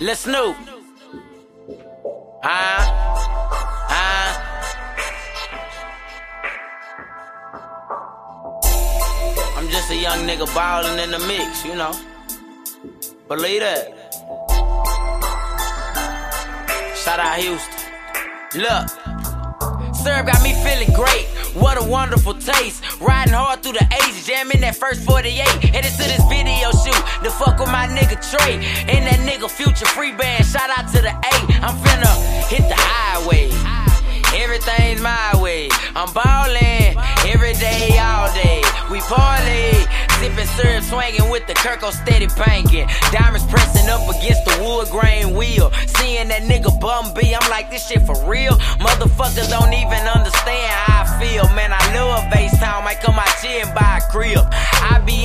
Let's Snoop. Ah, ah. I'm just a young nigga ballin' in the mix, you know. Believe that. Shout out Houston. Look, Serve got me feeling great. What a wonderful taste. Riding hard through the ages, jamming that first 48. Headed to this nigga Trey. And that nigga Future Free Band. Shout out to the A. I'm finna hit the highway. Everything's my way. I'm ballin' every day, all day. We party, sippin' syrup, swinging with the Kirko steady banking. Diamonds pressin' up against the wood grain wheel. Seeing that nigga Bun B, I'm like, this shit for real. Motherfuckers don't even understand how I feel. Man, I love Town, might come out here and buy a crib. I be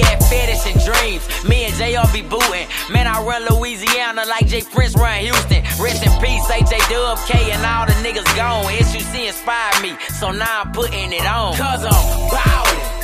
be bootin'. Man, I run Louisiana like J Prince run Houston. Rest in peace, AJ Dub K and all the niggas gone. SUC inspired me, so now I'm putting it on. Cause I'm ballin',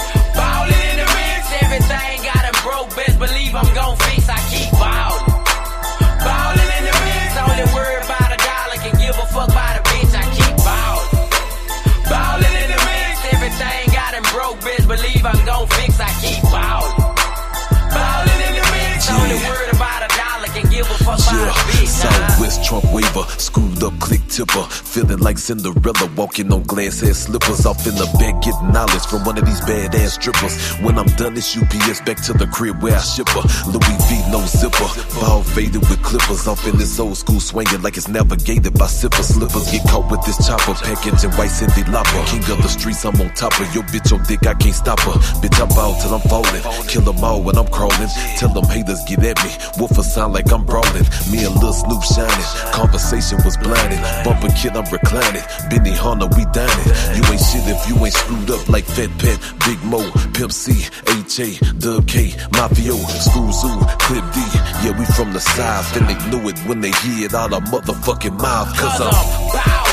can give a fuck about a bitch. nah. Southwest Trump waiver, screwed up click tipper. Feeling like Cinderella walking on glass ass slippers. Off in the bed getting knowledge from one of these badass strippers. When I'm done, it's UPS back to the crib where I ship her. Louis V, no zipper. Ball faded with clippers. Off in this old school swinging like it's navigated by zipper slippers. Get caught with this chopper packaging white Cyndi Lauper. King of the streets, I'm on top of your bitch, your dick, I can't stop her. Bitch, I ball till I'm falling. Kill them all when I'm crawling. Tell them haters get at me. Woofer sound like I'm brawling. Me and Lil Snupe shining. Conversation was blinding. Bumper kid, I'm reclining. Benny Hunter, we dining. You ain't shit if you ain't screwed up like Fat Pat, Big Mo, Pimp C, H.A., Dub K, Mafio, Screw Zoo, Clip D. Yeah, we from the south, and they knew it when they hear it out of motherfucking mouth. Cause I'm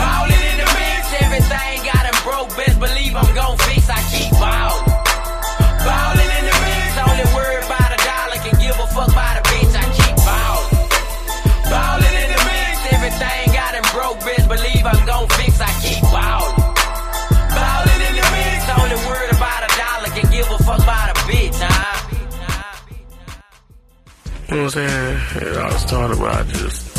I'm in the mix. Everything got him broke, best believe I'm gon' what I'm saying? It all started by just,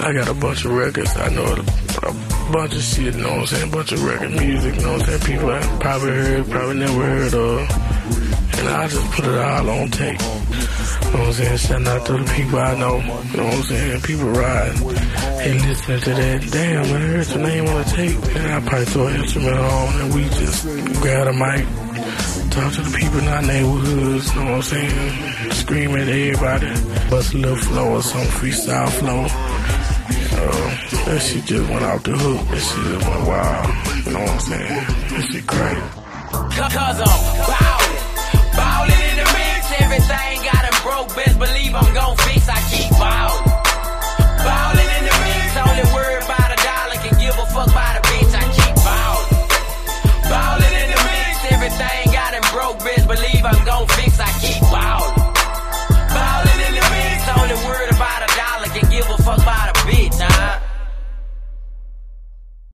I got a bunch of records. I know a, bunch of shit, you know what I'm saying? A bunch of record music, you know what I'm saying? People I probably heard, probably never heard of. And I just put it all on tape. You know what I'm saying? Shout out to the people I know. You know what I'm saying? People ride. and listening to that. Damn, I heard your name on the tape. And I probably throw an instrument on and we just grab a mic. Talk to the people in our neighborhoods, you know what I'm saying? Scream at everybody. Bust a little flow or some freestyle flow. Uh, that shit just went off the hook. That shit just went wild. You know what I'm saying? That shit crazy. Cause I'm ballin', ballin' in the mix. Everything got him broke, best believe